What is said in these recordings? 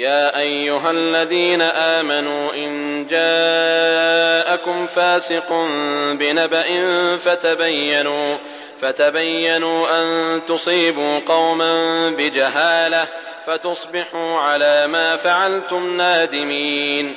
يا أيها الذين آمنوا إن جاءكم فاسق فتبينوا فتبينوا أن تصيبوا قوما بجهالة فتصبحوا على ما فعلتم نادمين.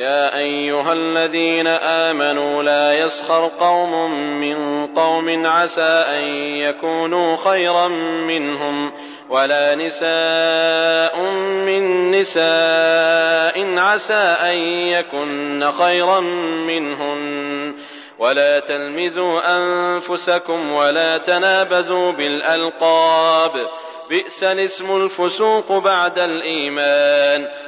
يا أيها الذين آمنوا لا يسخر قوم من قوم عسى أن يكونوا خيرا منهم ولا نساء من نساء عسى أن يكن خيرا منهن ولا تلمزوا أنفسكم ولا تنابزوا بالألقاب بئس الاسم الفسوق بعد الإيمان